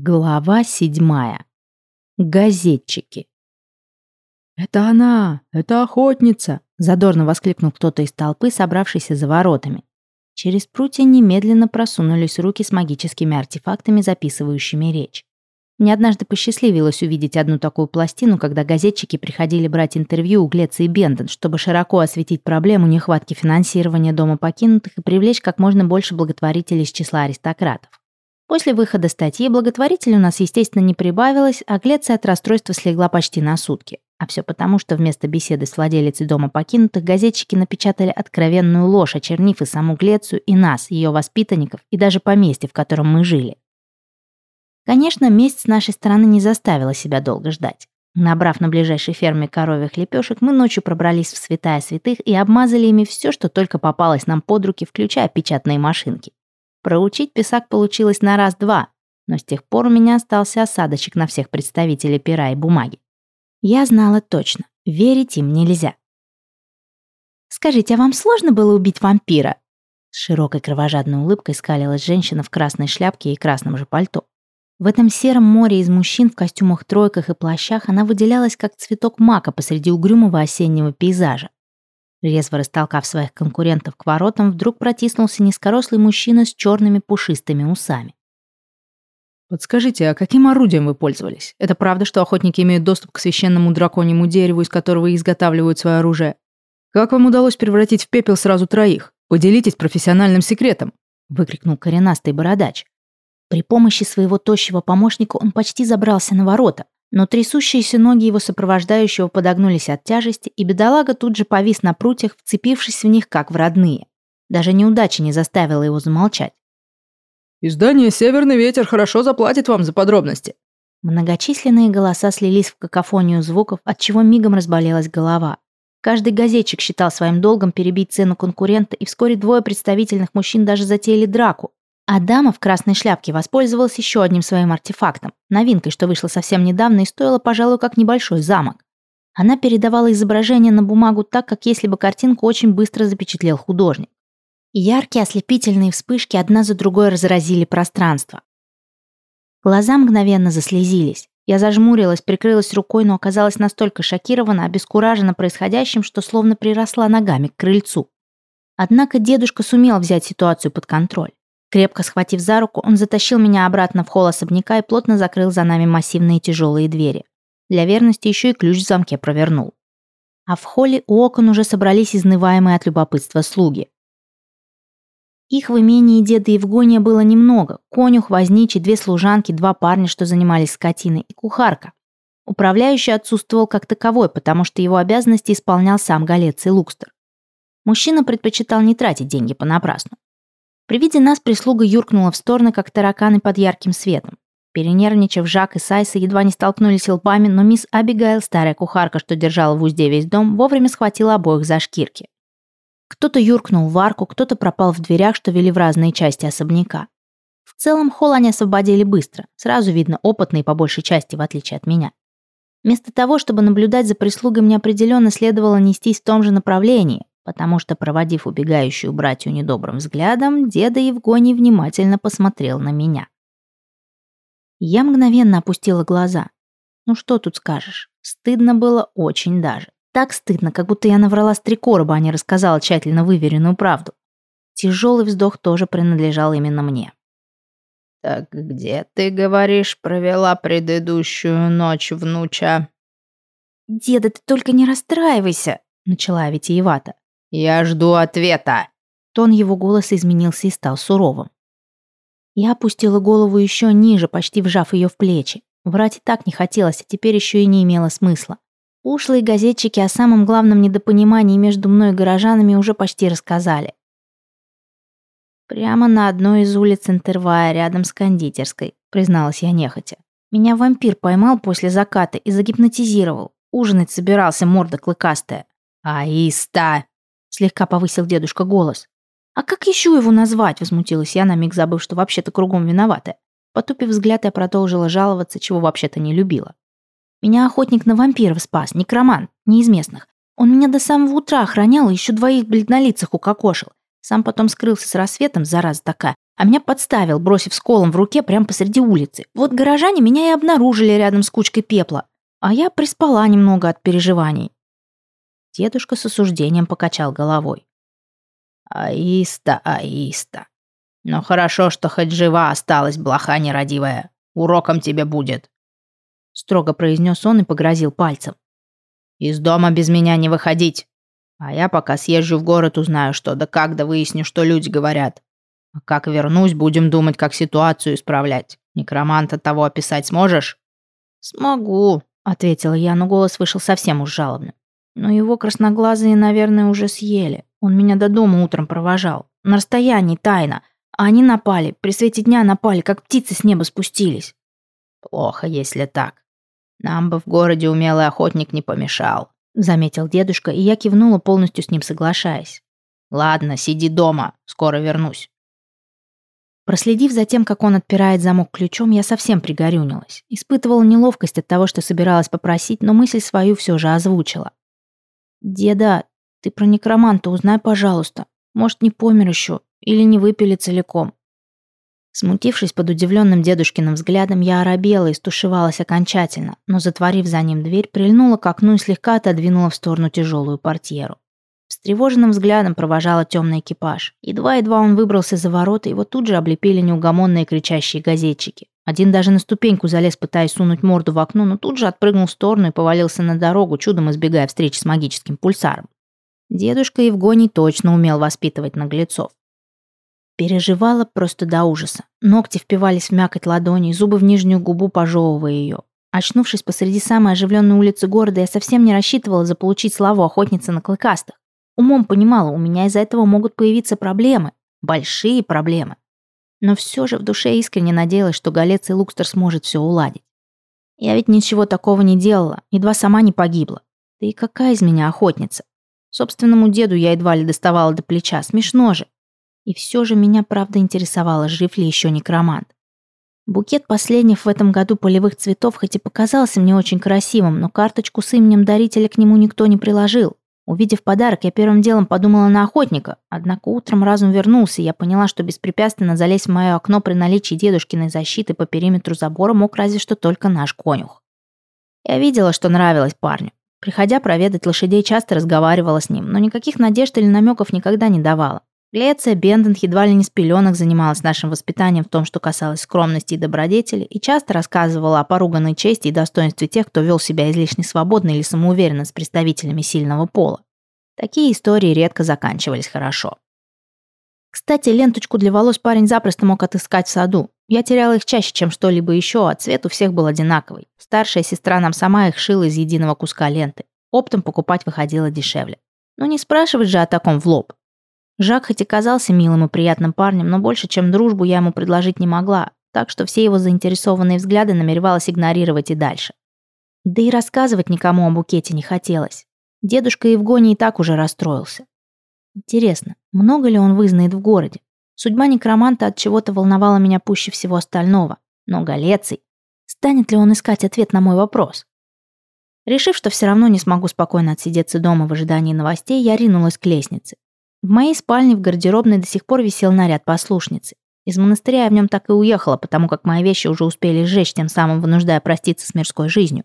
Глава седьмая. Газетчики. «Это она! Это охотница!» – задорно воскликнул кто-то из толпы, собравшийся за воротами. Через прутья немедленно просунулись руки с магическими артефактами, записывающими речь. Мне однажды посчастливилось увидеть одну такую пластину, когда газетчики приходили брать интервью у Глеца и Бенден, чтобы широко осветить проблему нехватки финансирования дома покинутых и привлечь как можно больше благотворителей из числа аристократов. После выхода статьи благотворителей у нас, естественно, не прибавилось, а Глеция от расстройства слегла почти на сутки. А все потому, что вместо беседы с владелицей дома покинутых газетчики напечатали откровенную ложь, очернив и саму Глецию, и нас, ее воспитанников, и даже поместье, в котором мы жили. Конечно, месть с нашей стороны не заставила себя долго ждать. Набрав на ближайшей ферме коровьих лепешек, мы ночью пробрались в святая святых и обмазали ими все, что только попалось нам под руки, включая печатные машинки. Проучить писак получилось на раз-два, но с тех пор у меня остался осадочек на всех представителей пера и бумаги. Я знала точно, верить им нельзя. «Скажите, а вам сложно было убить вампира?» С широкой кровожадной улыбкой скалилась женщина в красной шляпке и красном же пальто. В этом сером море из мужчин в костюмах-тройках и плащах она выделялась как цветок мака посреди угрюмого осеннего пейзажа. Резво растолкав своих конкурентов к воротам, вдруг протиснулся низкорослый мужчина с черными пушистыми усами. «Подскажите, а каким орудием вы пользовались? Это правда, что охотники имеют доступ к священному драконьему дереву, из которого изготавливают свое оружие? Как вам удалось превратить в пепел сразу троих? Поделитесь профессиональным секретом!» — выкрикнул коренастый бородач. При помощи своего тощего помощника он почти забрался на ворота, но трясущиеся ноги его сопровождающего подогнулись от тяжести, и бедолага тут же повис на прутьях, вцепившись в них как в родные. Даже неудача не заставила его замолчать. «Издание «Северный ветер» хорошо заплатит вам за подробности». Многочисленные голоса слились в какофонию звуков, от чего мигом разболелась голова. Каждый газетчик считал своим долгом перебить цену конкурента, и вскоре двое представительных мужчин даже затеяли драку, а дама в красной шляпке воспользовалась еще одним своим артефактом, новинкой, что вышло совсем недавно и стоило, пожалуй, как небольшой замок. Она передавала изображение на бумагу так, как если бы картинку очень быстро запечатлел художник. яркие ослепительные вспышки одна за другой разразили пространство. Глаза мгновенно заслезились. Я зажмурилась, прикрылась рукой, но оказалась настолько шокирована, обескуражена происходящим, что словно приросла ногами к крыльцу. Однако дедушка сумел взять ситуацию под контроль. Крепко схватив за руку, он затащил меня обратно в холл особняка и плотно закрыл за нами массивные тяжелые двери. Для верности еще и ключ в замке провернул. А в холле у окон уже собрались изнываемые от любопытства слуги. Их в имении деда Евгония было немного. Конюх, возничий, две служанки, два парня, что занимались скотиной, и кухарка. Управляющий отсутствовал как таковой, потому что его обязанности исполнял сам Галец и Лукстер. Мужчина предпочитал не тратить деньги понапрасну. При виде нас прислуга юркнула в стороны, как тараканы под ярким светом. Перенервничав, Жак и Сайса едва не столкнулись лбами, но мисс Абигайл, старая кухарка, что держала в узде весь дом, вовремя схватила обоих за шкирки. Кто-то юркнул в арку, кто-то пропал в дверях, что вели в разные части особняка. В целом холл они освободили быстро, сразу видно опытные по большей части, в отличие от меня. Вместо того, чтобы наблюдать за прислугой, мне определенно следовало нестись в том же направлении, потому что, проводив убегающую братью недобрым взглядом, деда Евгоний внимательно посмотрел на меня. Я мгновенно опустила глаза. Ну что тут скажешь? Стыдно было очень даже. Так стыдно, как будто я наврала с три короба, а не рассказала тщательно выверенную правду. Тяжелый вздох тоже принадлежал именно мне. «Так где, ты говоришь, провела предыдущую ночь, внуча?» «Деда, ты только не расстраивайся», — начала витиевато. «Я жду ответа!» Тон его голоса изменился и стал суровым. Я опустила голову еще ниже, почти вжав ее в плечи. Врать и так не хотелось, а теперь еще и не имело смысла. Ушлые газетчики о самом главном недопонимании между мной и горожанами уже почти рассказали. «Прямо на одной из улиц Интервая, рядом с кондитерской», призналась я нехотя. «Меня вампир поймал после заката и загипнотизировал. Ужинать собирался, морда клыкастая». «Аиста!» Слегка повысил дедушка голос. «А как еще его назвать?» – возмутилась я, на миг забыв, что вообще-то кругом виновата. Потупив взгляд, я продолжила жаловаться, чего вообще-то не любила. «Меня охотник на вампиров спас, некромант, не из местных. Он меня до самого утра охранял и еще двоих бледнолицых укокошил. Сам потом скрылся с рассветом, зараза такая, а меня подставил, бросив с колом в руке прямо посреди улицы. Вот горожане меня и обнаружили рядом с кучкой пепла, а я приспала немного от переживаний. Дедушка с осуждением покачал головой. «Аиста, Аиста. Но хорошо, что хоть жива осталась, блоха нерадивая. Уроком тебе будет», — строго произнес он и погрозил пальцем. «Из дома без меня не выходить. А я пока съезжу в город, узнаю, что да как, да выясню, что люди говорят. А как вернусь, будем думать, как ситуацию исправлять. Некроманта того описать сможешь?» «Смогу», — ответила я, но голос вышел совсем уж жалобным. Но его красноглазые, наверное, уже съели. Он меня до дома утром провожал. На расстоянии, тайно. А они напали, при свете дня напали, как птицы с неба спустились. Плохо, если так. Нам бы в городе умелый охотник не помешал, заметил дедушка, и я кивнула, полностью с ним соглашаясь. Ладно, сиди дома, скоро вернусь. Проследив за тем, как он отпирает замок ключом, я совсем пригорюнилась. Испытывала неловкость от того, что собиралась попросить, но мысль свою все же озвучила. «Деда, ты про некроманта узнай, пожалуйста. Может, не помер еще или не выпили целиком». Смутившись под удивленным дедушкиным взглядом, я оробела и стушевалась окончательно, но, затворив за ним дверь, прильнула к окну и слегка отодвинула в сторону тяжелую портьеру. Встревоженным взглядом провожала темный экипаж. Едва-едва он выбрался за ворота, его тут же облепили неугомонные кричащие газетчики. Один даже на ступеньку залез, пытаясь сунуть морду в окно, но тут же отпрыгнул в сторону и повалился на дорогу, чудом избегая встречи с магическим пульсаром. Дедушка Евгоний точно умел воспитывать наглецов. Переживала просто до ужаса. Ногти впивались в мякоть ладони, зубы в нижнюю губу пожевывая ее. Очнувшись посреди самой оживленной улицы города, я совсем не рассчитывала заполучить славу охотницы на клыкастых. Умом понимала, у меня из-за этого могут появиться проблемы. Большие проблемы но все же в душе искренне надеялась, что Галец и Лукстер сможет все уладить. Я ведь ничего такого не делала, едва сама не погибла. Да и какая из меня охотница? Собственному деду я едва ли доставала до плеча, смешно же. И все же меня правда интересовало, жив ли еще некромант. Букет последних в этом году полевых цветов хоть и показался мне очень красивым, но карточку с именем дарителя к нему никто не приложил. Увидев подарок, я первым делом подумала на охотника, однако утром разум вернулся, и я поняла, что беспрепятственно залезть в мое окно при наличии дедушкиной защиты по периметру забора мог разве что только наш конюх. Я видела, что нравилось парню. Приходя проведать лошадей, часто разговаривала с ним, но никаких надежд или намеков никогда не давала. Глеция Бендент едва ли не с пеленок занималась нашим воспитанием в том, что касалось скромности и добродетели, и часто рассказывала о поруганной чести и достоинстве тех, кто вел себя излишне свободно или самоуверенно с представителями сильного пола. Такие истории редко заканчивались хорошо. Кстати, ленточку для волос парень запросто мог отыскать в саду. Я теряла их чаще, чем что-либо еще, а цвет у всех был одинаковый. Старшая сестра нам сама их шила из единого куска ленты. Оптом покупать выходило дешевле. Но не спрашивать же о таком в лоб. Жак хоть и казался милым и приятным парнем, но больше, чем дружбу, я ему предложить не могла, так что все его заинтересованные взгляды намеревалась игнорировать и дальше. Да и рассказывать никому о букете не хотелось. Дедушка Евгоний и так уже расстроился. Интересно, много ли он вызнает в городе? Судьба некроманта от чего-то волновала меня пуще всего остального. Но Галеций... Станет ли он искать ответ на мой вопрос? Решив, что все равно не смогу спокойно отсидеться дома в ожидании новостей, я ринулась к лестнице. В моей спальне в гардеробной до сих пор висел наряд послушницы. Из монастыря я в нем так и уехала, потому как мои вещи уже успели сжечь, тем самым вынуждая проститься с мирской жизнью.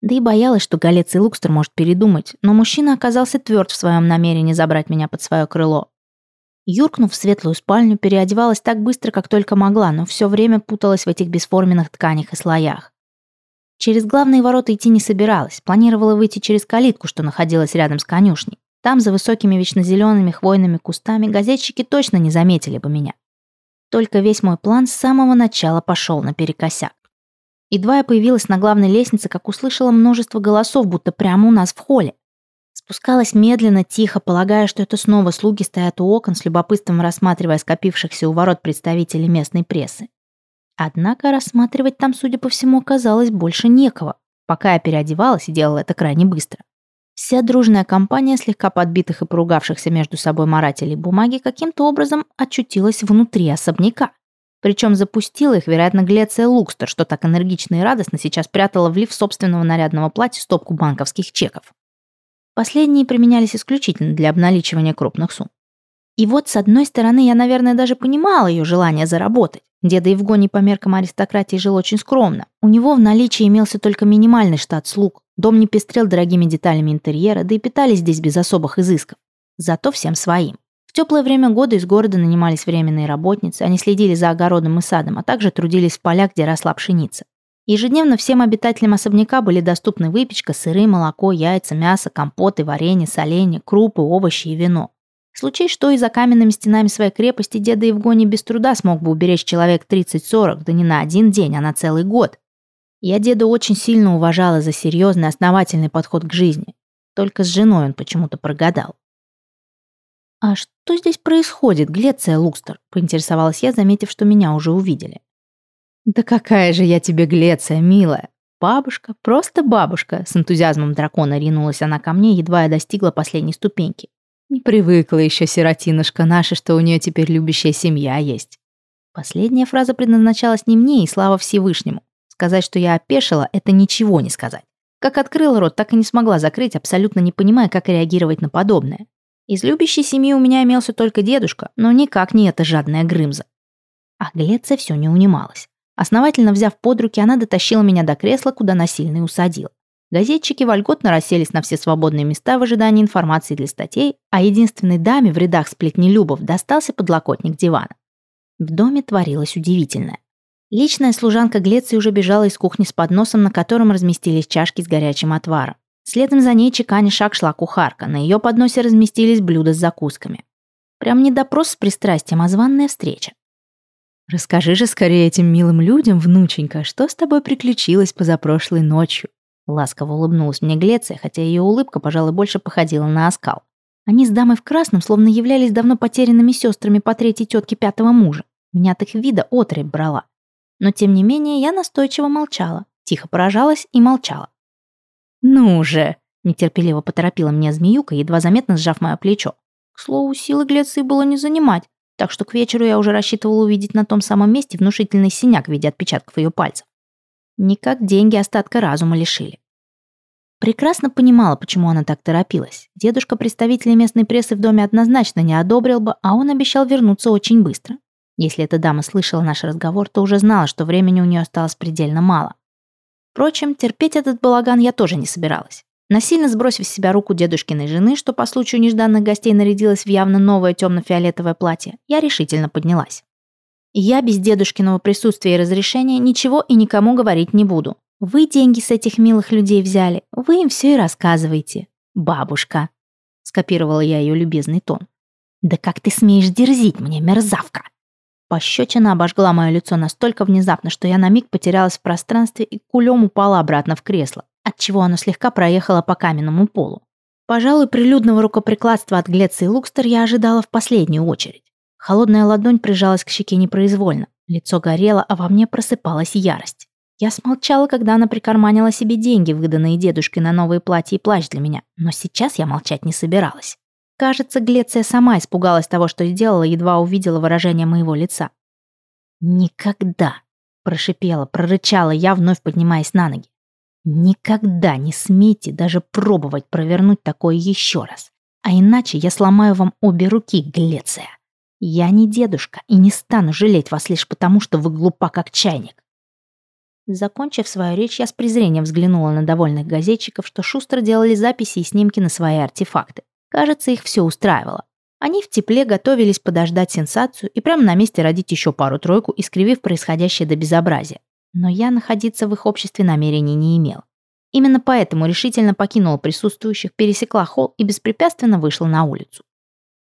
Да и боялась, что Галец и Лукстер может передумать, но мужчина оказался тверд в своем намерении забрать меня под свое крыло. Юркнув в светлую спальню, переодевалась так быстро, как только могла, но все время путалась в этих бесформенных тканях и слоях. Через главные ворота идти не собиралась, планировала выйти через калитку, что находилась рядом с конюшней. Там, за высокими вечно зелеными хвойными кустами, газетчики точно не заметили бы меня. Только весь мой план с самого начала пошел наперекосяк. Едва я появилась на главной лестнице, как услышала множество голосов, будто прямо у нас в холле. Спускалась медленно, тихо, полагая, что это снова слуги стоят у окон, с любопытством рассматривая скопившихся у ворот представителей местной прессы. Однако рассматривать там, судя по всему, оказалось больше некого, пока я переодевалась и делала это крайне быстро. Вся дружная компания слегка подбитых и поругавшихся между собой марателей бумаги каким-то образом очутилась внутри особняка. Причем запустила их, вероятно, Глеция Лукстер, что так энергично и радостно сейчас прятала в лиф собственного нарядного платья стопку банковских чеков. Последние применялись исключительно для обналичивания крупных сумм. И вот, с одной стороны, я, наверное, даже понимала ее желание заработать. Деда Евгоний по меркам аристократии жил очень скромно. У него в наличии имелся только минимальный штат слуг. Дом не пестрел дорогими деталями интерьера, да и питались здесь без особых изысков. Зато всем своим. В теплое время года из города нанимались временные работницы, они следили за огородом и садом, а также трудились в полях, где росла пшеница. Ежедневно всем обитателям особняка были доступны выпечка, сыры, молоко, яйца, мясо, компоты, варенье, соленья, крупы, овощи и вино. Случай, что и за каменными стенами своей крепости деда Евгоний без труда смог бы уберечь человек 30-40, да не на один день, а на целый год. Я деда очень сильно уважала за серьезный, основательный подход к жизни. Только с женой он почему-то прогадал. «А что здесь происходит, Глеция Лукстер?» – поинтересовалась я, заметив, что меня уже увидели. «Да какая же я тебе Глеция, милая! Бабушка, просто бабушка!» С энтузиазмом дракона ринулась она ко мне, едва я достигла последней ступеньки. Не привыкла еще сиротинушка наша, что у нее теперь любящая семья есть. Последняя фраза предназначалась не мне и слава Всевышнему. Сказать, что я опешила, это ничего не сказать. Как открыла рот, так и не смогла закрыть, абсолютно не понимая, как реагировать на подобное. Из любящей семьи у меня имелся только дедушка, но никак не эта жадная Грымза. А Глеция все не унималась. Основательно взяв под руки, она дотащила меня до кресла, куда насильно и усадила. Газетчики вольготно расселись на все свободные места в ожидании информации для статей, а единственной даме в рядах сплетнелюбов достался подлокотник дивана. В доме творилось удивительное. Личная служанка Глеции уже бежала из кухни с подносом, на котором разместились чашки с горячим отваром. Следом за ней чеканя шаг шла кухарка, на ее подносе разместились блюда с закусками. Прям не допрос с пристрастием, а званная встреча. «Расскажи же скорее этим милым людям, внученька, что с тобой приключилось позапрошлой ночью?» Ласково улыбнулась мне Глеция, хотя ее улыбка, пожалуй, больше походила на оскал. Они с дамой в красном словно являлись давно потерянными сестрами по третьей тетке пятого мужа. Меня от их вида отребь брала. Но тем не менее я настойчиво молчала, тихо поражалась и молчала. «Ну же!» — нетерпеливо поторопила меня змеюка, едва заметно сжав мое плечо. К слову, силы Глеции было не занимать, так что к вечеру я уже рассчитывала увидеть на том самом месте внушительный синяк в виде отпечатков ее пальцев. Никак деньги остатка разума лишили. Прекрасно понимала, почему она так торопилась. Дедушка представителей местной прессы в доме однозначно не одобрил бы, а он обещал вернуться очень быстро. Если эта дама слышала наш разговор, то уже знала, что времени у нее осталось предельно мало. Впрочем, терпеть этот балаган я тоже не собиралась. Насильно сбросив с себя руку дедушкиной жены, что по случаю нежданных гостей нарядилась в явно новое темно-фиолетовое платье, я решительно поднялась. Я без дедушкиного присутствия и разрешения ничего и никому говорить не буду. Вы деньги с этих милых людей взяли, вы им все и рассказываете. Бабушка. Скопировала я ее любезный тон. Да как ты смеешь дерзить мне, мерзавка? Пощечина обожгла мое лицо настолько внезапно, что я на миг потерялась в пространстве и кулем упала обратно в кресло, отчего оно слегка проехало по каменному полу. Пожалуй, прилюдного рукоприкладства от Глеции Лукстер я ожидала в последнюю очередь. Холодная ладонь прижалась к щеке непроизвольно. Лицо горело, а во мне просыпалась ярость. Я смолчала, когда она прикарманила себе деньги, выданные дедушкой на новые платья и плащ для меня. Но сейчас я молчать не собиралась. Кажется, Глеция сама испугалась того, что сделала, едва увидела выражение моего лица. «Никогда!» – прошипела, прорычала я, вновь поднимаясь на ноги. «Никогда не смейте даже пробовать провернуть такое еще раз. А иначе я сломаю вам обе руки, Глеция!» Я не дедушка и не стану жалеть вас лишь потому, что вы глупа как чайник. Закончив свою речь, я с презрением взглянула на довольных газетчиков, что шустро делали записи и снимки на свои артефакты. Кажется, их все устраивало. Они в тепле готовились подождать сенсацию и прямо на месте родить еще пару-тройку, искривив происходящее до безобразия. Но я находиться в их обществе намерений не имел. Именно поэтому решительно покинула присутствующих, пересекла холл и беспрепятственно вышла на улицу.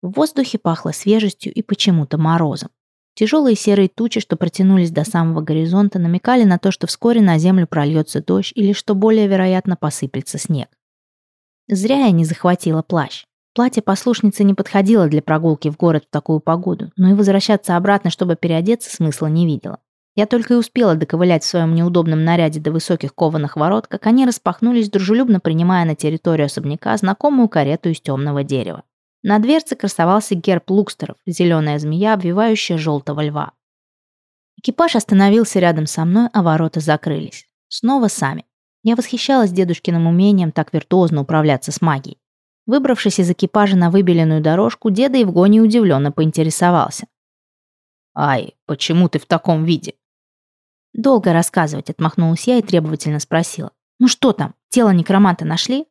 В воздухе пахло свежестью и почему-то морозом. Тяжелые серые тучи, что протянулись до самого горизонта, намекали на то, что вскоре на землю прольется дождь или, что более вероятно, посыплется снег. Зря я не захватила плащ. Платье послушницы не подходило для прогулки в город в такую погоду, но и возвращаться обратно, чтобы переодеться, смысла не видела. Я только и успела доковылять в своем неудобном наряде до высоких кованых ворот, как они распахнулись, дружелюбно принимая на территорию особняка знакомую карету из темного дерева. На дверце красовался герб лукстеров, зеленая змея, обвивающая желтого льва. Экипаж остановился рядом со мной, а ворота закрылись. Снова сами. Я восхищалась дедушкиным умением так виртуозно управляться с магией. Выбравшись из экипажа на выбеленную дорожку, деда Евгоний удивленно поинтересовался. «Ай, почему ты в таком виде?» «Долго рассказывать», — отмахнулась я и требовательно спросила. «Ну что там, тело некроманта нашли?»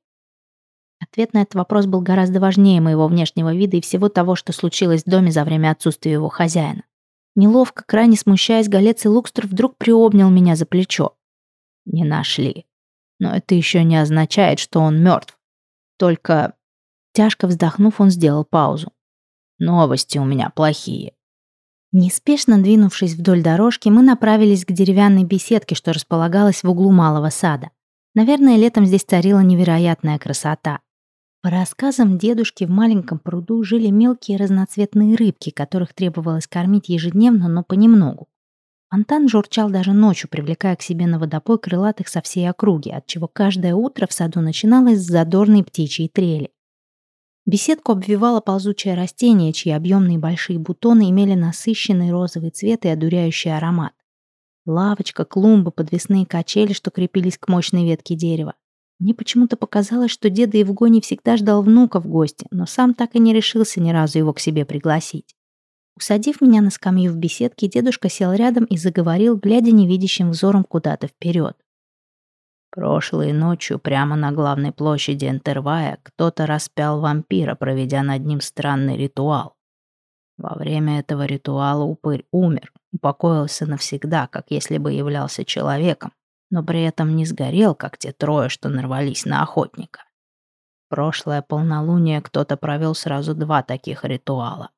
Ответ на этот вопрос был гораздо важнее моего внешнего вида и всего того, что случилось в доме за время отсутствия его хозяина. Неловко, крайне смущаясь, Галец и Лукстер вдруг приобнял меня за плечо. «Не нашли. Но это еще не означает, что он мертв. Только Тяжко вздохнув, он сделал паузу. «Новости у меня плохие». Неспешно двинувшись вдоль дорожки, мы направились к деревянной беседке, что располагалась в углу малого сада. Наверное, летом здесь царила невероятная красота. По рассказам дедушки, в маленьком пруду жили мелкие разноцветные рыбки, которых требовалось кормить ежедневно, но понемногу. Фонтан журчал даже ночью, привлекая к себе на водопой крылатых со всей округи, отчего каждое утро в саду начиналось с задорной птичьей трели. Беседку обвивало ползучее растение, чьи объемные большие бутоны имели насыщенный розовый цвет и одуряющий аромат. Лавочка, клумба, подвесные качели, что крепились к мощной ветке дерева. Мне почему-то показалось, что деда Евгоний всегда ждал внука в гости, но сам так и не решился ни разу его к себе пригласить. Усадив меня на скамью в беседке, дедушка сел рядом и заговорил, глядя невидящим взором куда-то вперед. Прошлой ночью прямо на главной площади Энтервая кто-то распял вампира, проведя над ним странный ритуал. Во время этого ритуала упырь умер, упокоился навсегда, как если бы являлся человеком, но при этом не сгорел, как те трое, что нарвались на охотника. прошлое полнолуние кто-то провел сразу два таких ритуала.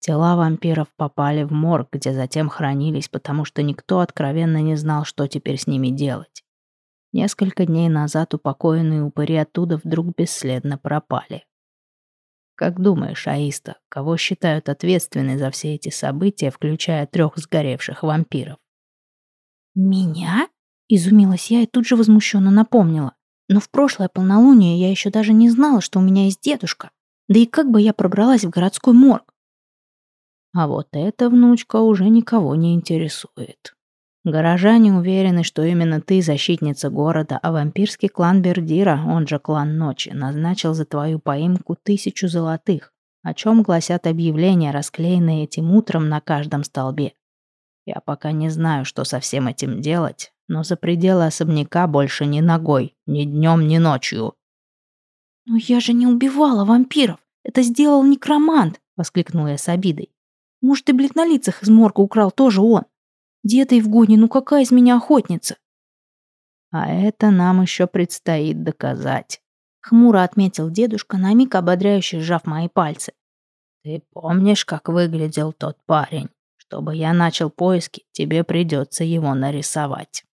Тела вампиров попали в морг, где затем хранились, потому что никто откровенно не знал, что теперь с ними делать. Несколько дней назад упокоенные упыри оттуда вдруг бесследно пропали. Как думаешь, Аиста, кого считают ответственной за все эти события, включая трех сгоревших вампиров? Меня? Изумилась я и тут же возмущенно напомнила. Но в прошлое полнолуние я еще даже не знала, что у меня есть дедушка. Да и как бы я пробралась в городской морг? А вот эта внучка уже никого не интересует. Горожане уверены, что именно ты защитница города, а вампирский клан Бердира, он же клан Ночи, назначил за твою поимку тысячу золотых, о чем гласят объявления, расклеенные этим утром на каждом столбе. Я пока не знаю, что со всем этим делать, но за пределы особняка больше ни ногой, ни днем, ни ночью. «Но я же не убивала вампиров! Это сделал некромант!» — воскликнула я с обидой. «Может, и бледнолицах из морга украл тоже он?» Дед Евгоний, ну какая из меня охотница? А это нам еще предстоит доказать. Хмуро отметил дедушка, на миг ободряюще сжав мои пальцы. Ты помнишь, как выглядел тот парень? Чтобы я начал поиски, тебе придется его нарисовать.